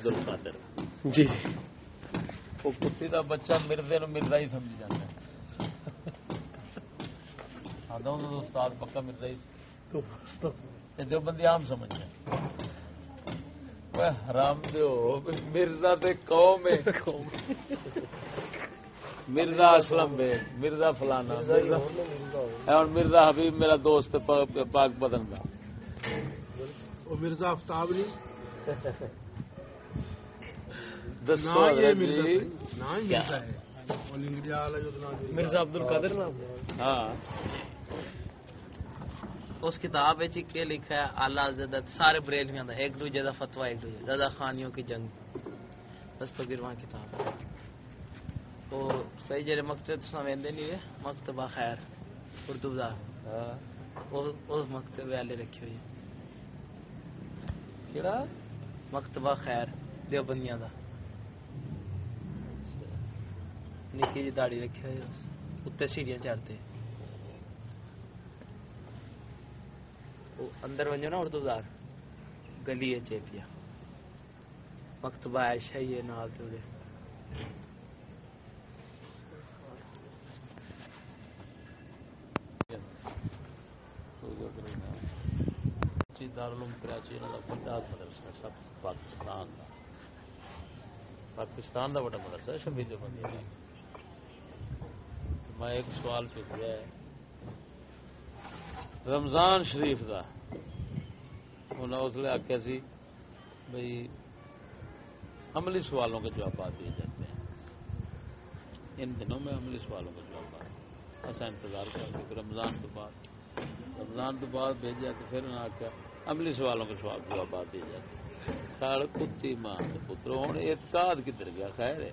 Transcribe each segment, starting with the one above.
عبد القادر۔ جی۔ وہ کتی کا بچہ مردے نو مرزا ہی سمجھ جاتا ہے۔ ہوں استاد پکا مرزا ہی۔ جو بندی عام سمجھ جائے حرام بھی مرزا تے قوم ہے۔ مرزا اسلم ہے۔ مرزا فلانا۔ مرزا اے ہن مرزا حبیب میرا دوست پاک بدن کا مرزا آفتاب نہیں دسو نہ یہ حضرت مرزا جی صحیح، نہ ہی مرزا ہے وہ لنگڑیا والا جو نام مرزا عبد القادر نام ہاں۔ اس کتاب وچ کے لکھا ہے اعلی حضرت سارے بریلویاں دا ایک دوجے دا فتوا ایک دوجے رضا خانیوں کی جنگ۔ دستگیرواں کتاب وہ صحیح جڑے مکتب تساں ویندے نہیں مکتبہ خیر اردو دا۔ ہاں۔ وہ اس مکتب والے رکھی ہوئی ہے۔ کیڑا؟ مکتبہ خیر دیوبندیاں دا۔ نکی جی داڑھی رکھی ہوئی ہے اس اتنے سیڑھیاں چڑھتے اندر ونجو نا اردو دار گلی ہے چیپیا مکتبہ عائشہ ہی ہے نال دارالعلوم کراچی انہاں دا بڑا مدرسہ ہے سب پاکستان دا پاکستان دا بڑا مدرسہ ہے بندی میں ایک سوال پوچھا ہے۔ رمضان شریف دا۔ انہاں اس لیے آخیا سی بھئی عملی سوالوں کے جوابات دیے جاتے ہیں۔ ان دنوں میں عملی سوالوں کے جوابات ایسا انتظار کر کے رمضان کے بعد، رمضان تو بعد بھیجا تو پھر انہوں آخیا عملی سوالوں کے سوال جوابات دیے جاتے ساڑ کتی ماں کے پترو ہوں اعتقاد کدھر گیا؟ خیر ہے۔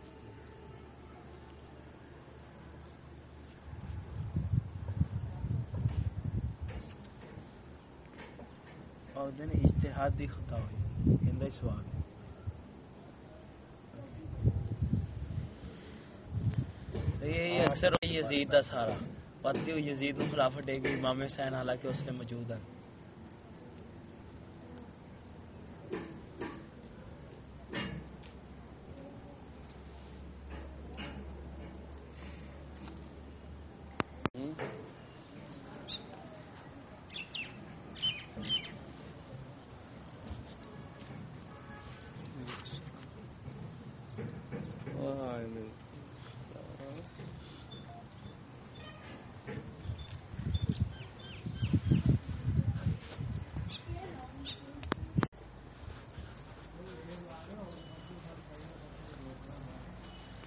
اور دن اجتہاد دی خطا ہوئی۔ کہندا ہی سوال ہے۔ یہ یہ اکثر یزید دا سارا۔ پتہ ہو یزید نو خلافت دے گئی امام حسین حالانکہ اس نے موجود ہیں۔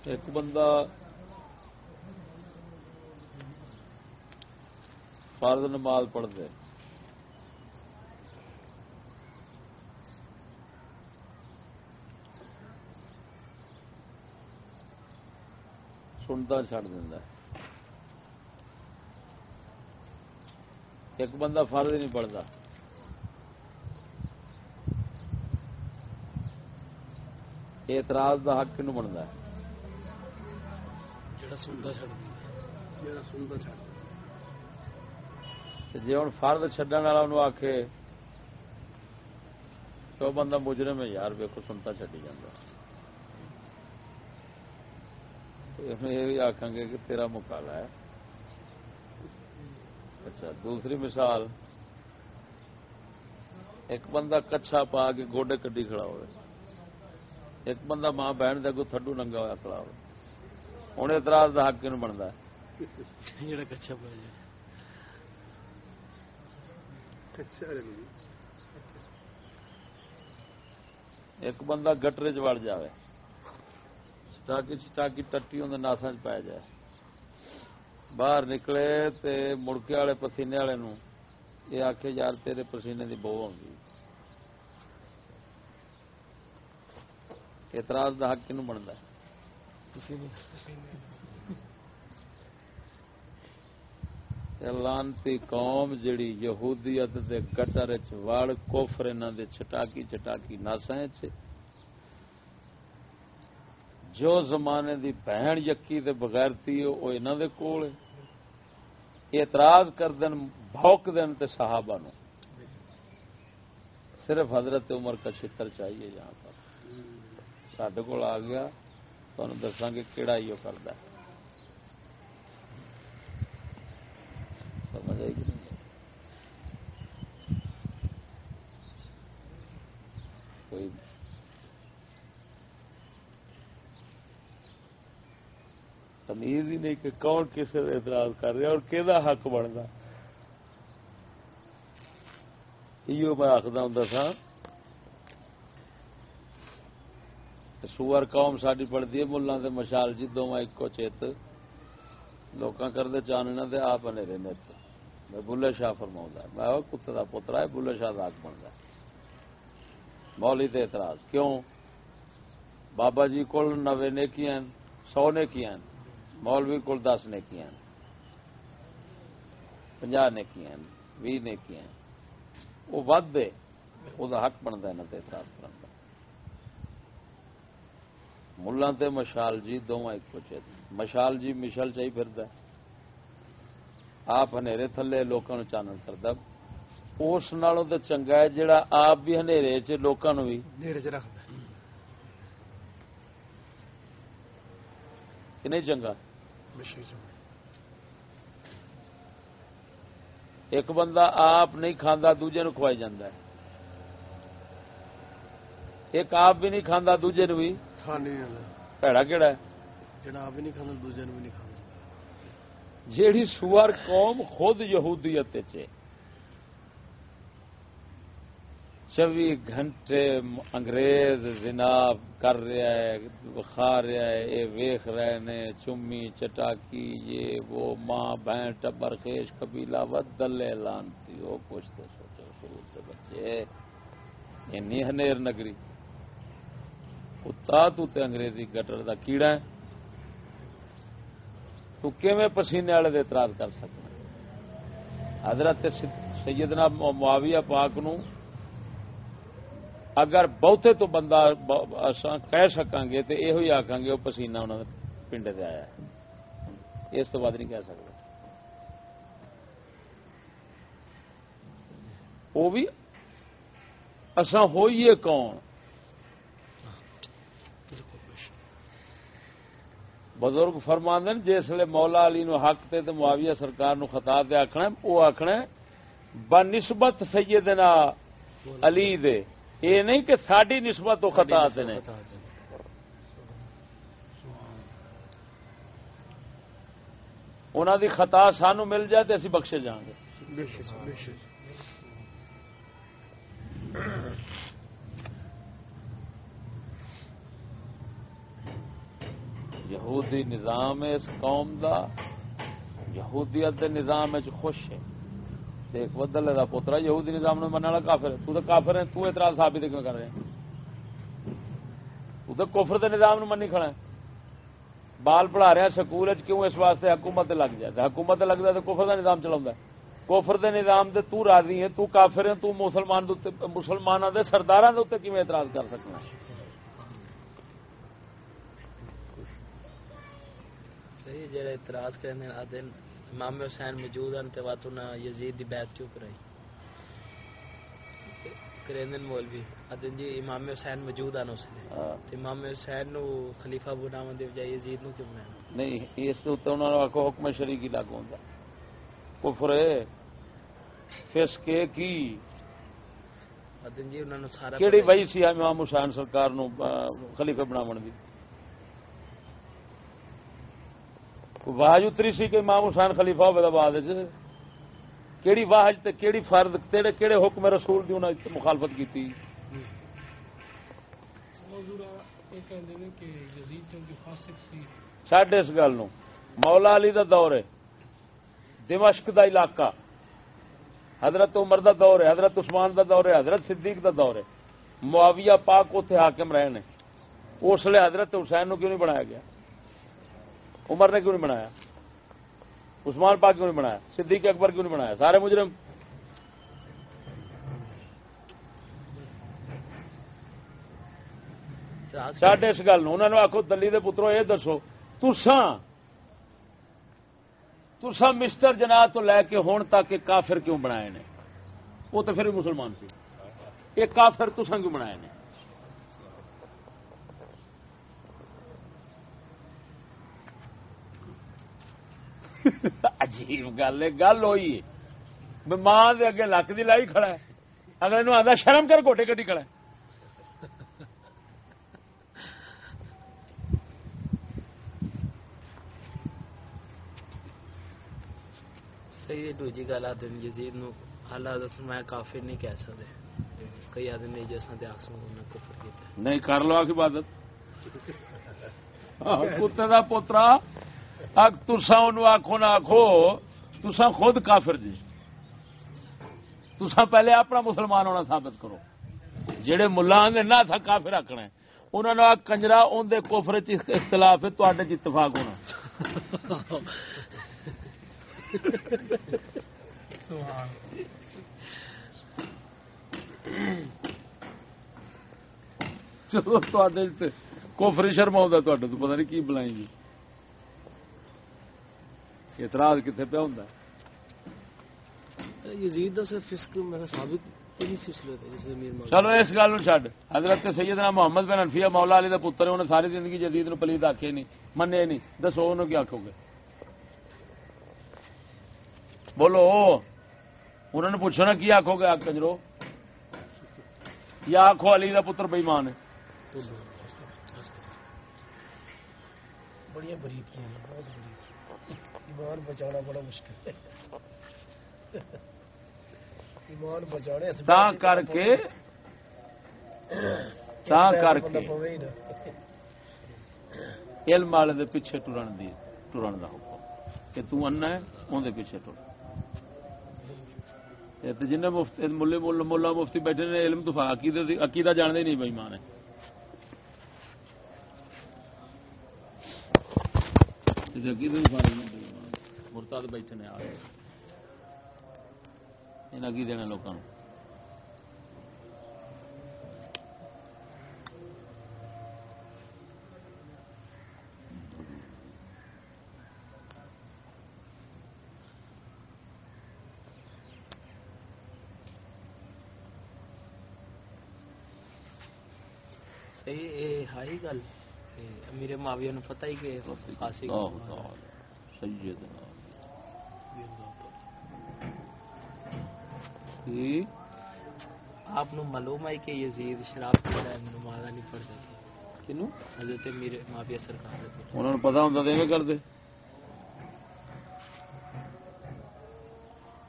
ایک بندہ فرض نماز پڑھ دے۔ سنتا چڑ دینا ایک بندہ فرض نہیں پڑھتا اعتراض دا حق کنو بنتا ہے جڑا سنتا چھڑ دیا میرا سنتا چھڑ جی ہوں فرد چڈن والا انہوں آخ تو بندہ مجرم ہے یار ویکو سنتا چڈی جانا یہ بھی آخان گے کہ تیرا مکالا ہے اچھا دوسری مثال ایک بندہ کچھا پا کے گوڈے کڈی کھڑا ہوئے ایک بندہ ماں بہن دے کو تھڈو ننگا ہوا کھڑا ہوئے ہوں اعتراض کا حق کیوں بنتا؟ ایک بندہ گٹرے چ وڑ جائے سٹاکی سٹاکی ٹٹی اندر ناسا چ پی جائے۔ باہر نکلے تے مڑکے والے پسینے والے نو یہ آخے یار تیرے پسینے دی بو آئی اعتراض دا حق کنو بنتا؟ ہے لانتی قوم جڑی یہودیت دے گٹر وڑ کوفر انہاں دے چٹاکی چٹاکی ناساں چ جو زمانے دی بہن یکی تے بغیرتی ہے او انہاں دے کول ہے۔ اعتراض کر دین، بھوک دین تے صحابہ نو۔ صرف حضرت عمر کا چھتر چاہیے یہاں پر۔ سڈے کول آ گیا۔ تمہیں دساں گے کہڑا ہی وہ کرتا ہے سمجھ آئی کہ نہیں کوئی تمیز ہی نہیں کہ کون کسی کا اعتراض کر رہا اور کہ حق بنتا یہ میں آخر ہوں سا سور قوم ساری پڑتی ہے ملان سے مشال جی دونوں ایکو چیت۔ لوگ کرتے چاننا تے آپ نیرے نت میں بلے شاہ فرما میں وہ کتے کا پوترا ہے، بلے شاہ داغ بنتا مولی تے اعتراض۔ کیوں؟ بابا جی کول نوے نیکیاں سو نیکیاں مولوی کول دس نیکیاں پنجا نیکیاں بھی نیکیاں وہ ود دے، وہ حق بنتا ہے اعتراض کرنے ملا تے مشال جی دونوں ایک پوچھے مشال جی مشل چاہی پھردا ہے۔ آپ ہنیرے تھلے لوکاں نو چانن کردا اس نالوں تے چنگا ہے جڑا آپ بھی ہنیرے چ لوکاں نو بھی نیڑے چ رکھتا ہے۔ کہ نہیں چنگا؟ ایک بندہ آپ نہیں کھاندا دوجے نو کھوائی جاندا ہے۔ ایک آپ بھی نہیں کھاندا دوجے نو بھی پیڑا کیڑا ہے جڑا آپ بھی نہیں کھانا دوسرے بھی نہیں کھانا جیڑی سوار قوم خود یہودیت چ چوبی گھنٹے انگریز جناب کر رہا ہے کھا رہا ہے یہ ویخ رہے نے چمی چٹاکی یہ وہ ماں بہن ٹبر خیش قبیلہ و دلے لانتی وہ کچھ تو سوچو شروع سے بچے اینی ہنیر نگری کتا تو تے انگریزی گٹر دا کیڑا ہے۔ تو کیویں پسینے والے دے اعتراض کر سکنا؟ حضرت سیدنا معاویہ پاک نو اگر بہتے تو بندہ اساں کہہ سکاں گے تو یہ آکھاں گے وہ پسینہ انہوں نے پنڈے دے آیا ہے۔ اس تو بعد نہیں کہہ سکتے وہ بھی اساں ہوئیے کون؟ بزرگ فرماند جسے مولا علی نو حق تے تے معاویہ سرکار نو خطا تے آخنا وہ آخنا بنسبت سیدنا علی دے۔ یہ نہیں کہ ساری نسبت تو خطا تے نے۔ خطا دی خطا سانو مل جائے تو اسی بخشے جان گے۔ بشیر بشیر یہودی نظام ہے اس قوم دا، یہودیت دے نظام وچ خوش ہے۔ دیکھ بدل دا پوترا یہودی نظام نو مننے والا کافر ہے۔ تو تے کافر ہے تو اعتراض ثابت کیوں کر رہے ہیں تو تے کفر دے نظام نو منی کھڑا ہے۔ بال پڑھا رہا ہے سکول وچ، کیوں اس واسطے حکومت تے لگ جائے؟ حکومت تے لگدا تے کفر دا نظام چلاوندا ہے۔ کفر دے نظام تے تو راضی ہے تو کافر ہے تو مسلمان دے مسلماناں دے سرداراں دے اوتے کیویں اعتراض کر سکنا؟ ہے صحیح جڑے اعتراض کرنے آدھے امام حسین موجود ہیں تے واتو نہ یزید دی بیعت کیوں کرائی؟ کرندن مولوی۔ آدھے جی امام حسین موجود ہیں اس نے ہاں۔ تے امام حسین نو خلیفہ بناون دے بجائے یزید نو کیوں بنایا؟ نہیں اس آخو حکم شریعی لاگو ہوتا کفر ہے فسق ہے کی؟ آدھے جی انہاں نو سارا کیڑی وئی سی امام حسین سرکار نو خلیفہ بناون دی؟ واج اتری سی کہ امام حسین خلیفہ ہوے بعد کیڑی واج تے کیڑی فرض کیڑے کیڑے حکم رسول دی انہاں مخالفت کیتی۔ چھڈ اس گل نو۔ مولا علی دا دور ہے۔ دمشق دا علاقہ۔ حضرت عمر دا دور ہے حضرت عثمان دا دور ہے حضرت صدیق دا دور ہے۔ معاویہ پاک اتنے حاکم رہے نے۔ اس لیے حضرت حسین نو کیوں نہیں بنایا گیا؟ عمر نے کیوں نہیں بنایا؟ عثمان پاک کیوں نہیں بنایا؟ صدیق اکبر کیوں نہیں بنایا؟ سارے مجرم۔ چڈ اس گل انہوں نے آخو دلی دے پترو، یہ دسو، تساں تساں مسٹر جناح تو لے کے ہون تک یہ کافر کیوں بنائے نے؟ وہ تو پھر بھی مسلمان سی یہ کافر تساں کیوں بنائے نے؟ عجیب گل ہے گل ہوئی ہے۔ ماں دے اگے لک دی لائی کھڑا ہے۔ اگلے نو آدھا شرم کر گوٹے کٹی کھڑا ہے۔ صحیح دوجی گل نے یزید نو اللہ حضرت فرمایا کافر نہیں کہہ سکتے کئی آدھے نے جیسا آکسوں کو نہ کفر کیتا ہے۔ نہیں کر لو آ عبادت۔ کتے دا پوترا۔ اگ تسا ان آخو نہ آخو تسا خود کافر جی۔ تسا پہلے اپنا مسلمان ہونا ثابت کرو۔ جہے ملا نہ تھا کافر آخنا انہوں نے آ کنجرا ان دے کوفر اختلاف ہے تے اتفاق ہونا۔ چلو تے کوفر شرم آتا تو، پتہ نہیں کی بلائیں گی۔ اعتراض کتنے یزید دا صرف فسق میرا ثابت امیر مولا چلو اس گل چڈ حضرت سیدنا محمد بن انفیہ مولا علی دا پتر انہیں ساری زندگی جدید نو پلید آکھے نہیں منے نہیں۔ دسو انہوں کی آخو گے؟ بولو انہوں نے پوچھو نا کی آخو گے آ کنجرو؟ یا آخو علی دا پتر بےمان ہے؟ بڑی بریکیاں ہیں بہت بریک ایمان بچانا بڑا مشکل ہے۔ ایمان بچانے تا کر کے تا کر کے۔ علم والے دے پیچھے ٹرن دی ٹرن دا حکم۔ کہ تو انا ہے اون دے پیچھے ٹر۔ تے جن مفتی ملے مولا مولا مفتی بیٹھے نے علم تو عقیدہ عقیدہ جانتے نہیں بے ایمان ہے تے بیٹھے نے آ کے کی دینا لوکاں نوں؟ صحیح ہائی گل امیر معاویہ نو پتہ ہی کہ خاصی سیدنا کی آپ نو معلوم ہے کہ یزید شراب پیتا ہے نماز نہیں پڑھتا تھا کنو؟ حضرت امیر معاویہ سرکار دے انہوں نے پتا ہوں تو ایویں کر دے۔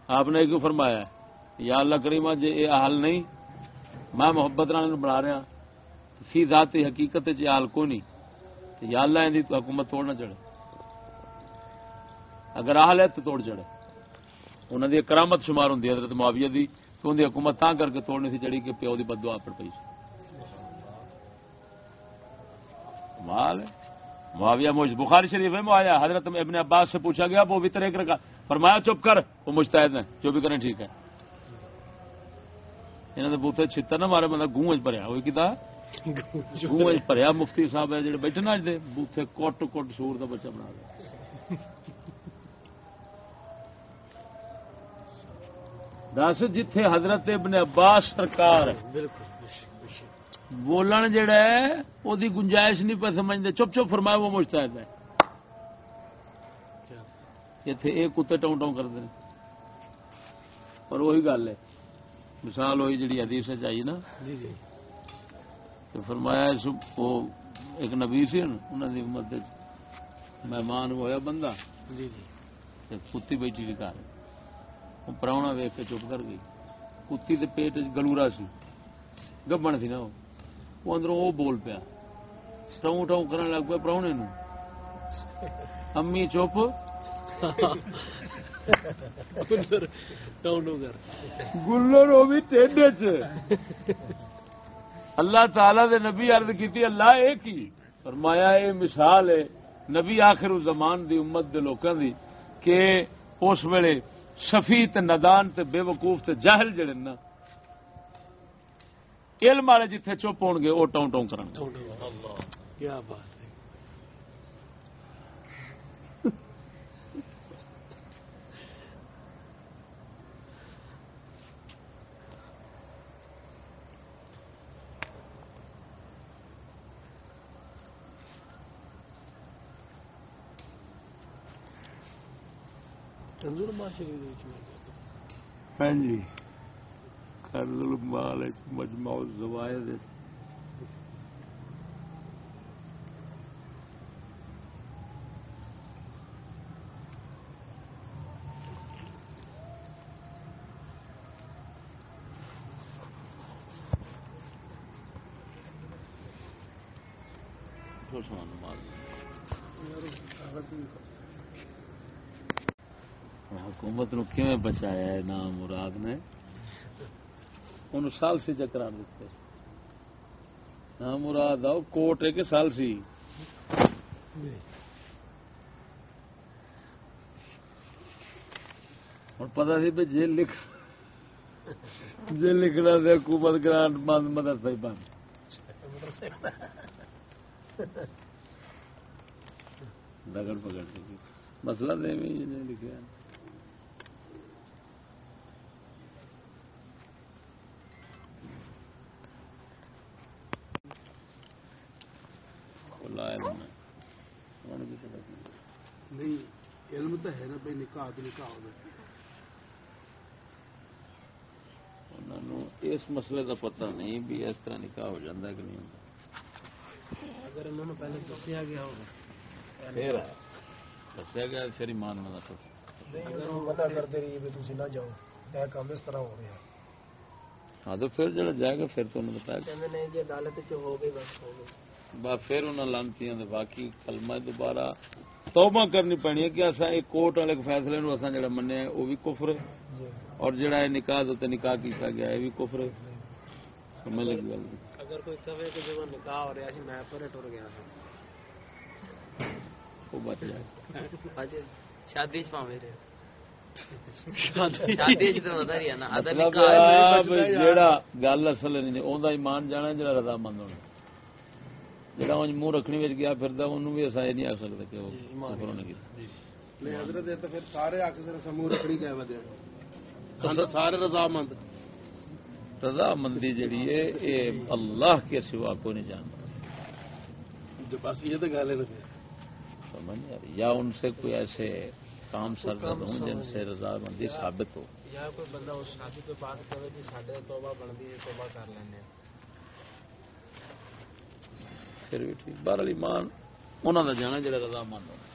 آپ نے کیوں فرمایا؟ یا اللہ کریمہ جی یہ حال نہیں میں محبت نال انہوں بنا رہا۔ فی ذات حقیقت چ حال کو نہیں۔ تو یا اللہ اندی تو حکومت توڑ نہ چڑھے اگر حال ہے تو توڑ چڑھے انہوں دی کرامت شمار ہوں حضرت معاویہ دی، تو ان دی حکومت تاں کر کے توڑنی سی چڑھی کہ پیو دی بددعا پڑ پئی سی۔ کمال ہے۔ معاویہ مجھ بخاری شریف ہے، معاویہ حضرت ابن عباس سے پوچھا گیا، وہ وطر ایک رکھا۔ فرمایا، چپ کر، وہ مجتہد ہیں، جو بھی کریں ٹھیک ہے۔ انہوں نے بوتے چھتر نہ مارے بندہ گوں بھریا۔ وہ کتا گوں بھریا مفتی صاحب ہے جڑے بیٹھے نا اج دے بوتے کوٹ کوٹ سور دا بچہ بنا دے۔ دس جتھے حضرت ابن عباس سرکار۔ بولن جڑا ہے وہ گنجائش نہیں پہ سمجھتے چپ چپ فرمایا وہ مجتہد ہے۔ اتنے یہ کتے ٹاؤں ٹاؤں کرتے ہیں پر وہی گل ہے۔ مثال ہوئی جڑی حدیث چاہیے نا۔ جی جی۔ کہ فرمایا اس وہ ایک نبی سی انہوں کی امت وچ مہمان ہویا بندہ۔ جی جی۔ تے کتی بیٹھی دی گھر۔ وہ پراؤنا ویخ کے چپ کر گئی۔ کتی دے پیٹ وچ گلورا سی۔ گبن سی نا وہ۔ اندروں وہ بول پیا۔ ٹاؤں ٹاؤں کرن لگ پیا پراؤنے نو امی چپ۔ گلر وہ بھی ٹھنڈے چ۔ اللہ تعالی دے نبی عرض کیتی، اللہ اے کی؟ فرمایا اے مثال ہے نبی آخر زمان دی امت دے لوکاں دی کہ اس ویلے سفی تے ندان تے بے وقوف تے جاہل جڑے نا علم والے جتھے چپ ہون گے او ٹاؤں ٹاؤں کرن گے۔ کیا بات۔ ہاں جی کرز المال مجمع الزوائد حکومت نو کیویں بچایا ہے نام مراد نے؟ ان سال سی چکرا دیتے نام مراد آؤ، کوٹ ہے کہ سال سی۔ ہوں پتا سی بھی جی لکھ جی لکھنا سے حکومت گرانٹ بند مدرسہ ہی بند۔ دگڑ پکڑ مسئلہ تو ایویں لکھا کھلا علم ہے انہوں نے بھی پتہ نہیں۔ علم تو ہے نا بھائی نکاح تو نکاح ہو انہوں نے اس مسئلے کا پتہ نہیں بھی اس طرح نکاح ہو جاتا کہ نہیں ہوتا اگر انہوں نے پہلے دسیا گیا ہوگا پھر دسیا گیا پھر ایمان میں اگر وہ منع کرتے رہیے بھی تھی نہ جاؤ یہ کام اس طرح ہو رہا ہاں تو پھر جڑا جائے گا پھر تو انہوں نے بتایا عدالت ہو گئی بس ہو گئی۔ با پھر باقی کلمہ دوبارہ توبہ کرنی پینی ہے کہ اصا ایک کوٹ والے فیصلے نو اصا جڑا منیا وہ بھی کفر ہے۔ جی۔ اور جڑا یہ نکاح تے نکاح کیتا گیا یہ بھی کفر ہے۔ سمجھ لگی گل اگر کوئی کہے کہ جب نکاح ہو رہا سی میں پرے ٹر گیا۔ تھا وہ بچ جائے۔ اج شادی چ پاویں رہے۔ شادی۔ چ ہے ادا مطلب ہے جیڑا گل اصل نہیں اوندا ایمان جانا جڑا رضا مند ہونا جڑا اونج منہ رکھنی وچ گیا پھردا اونوں بھی اسا نہیں آ سکدا کہ وہ کفر نے کیتا نہیں حضرت تو پھر سارے آ کے سر سمو رکھنی کہہ ودے ہم تو سارے رضامند رضا مندی جڑی ہے یہ اللہ کے سوا کوئی نہیں جانتا جو بس یہ تو گل ہے سمجھ یا ان سے کوئی ایسے کام سرگرد ہوں جن سے رضا مندی ثابت ہو یا کوئی بندہ اس شادی تو بات کرے جی ساڈے توبہ بنتی ہے توبہ کر لینے پھر بھی ٹھیک بہرحال ایمان انہوں کا جانا جڑا رضا مند ہونا۔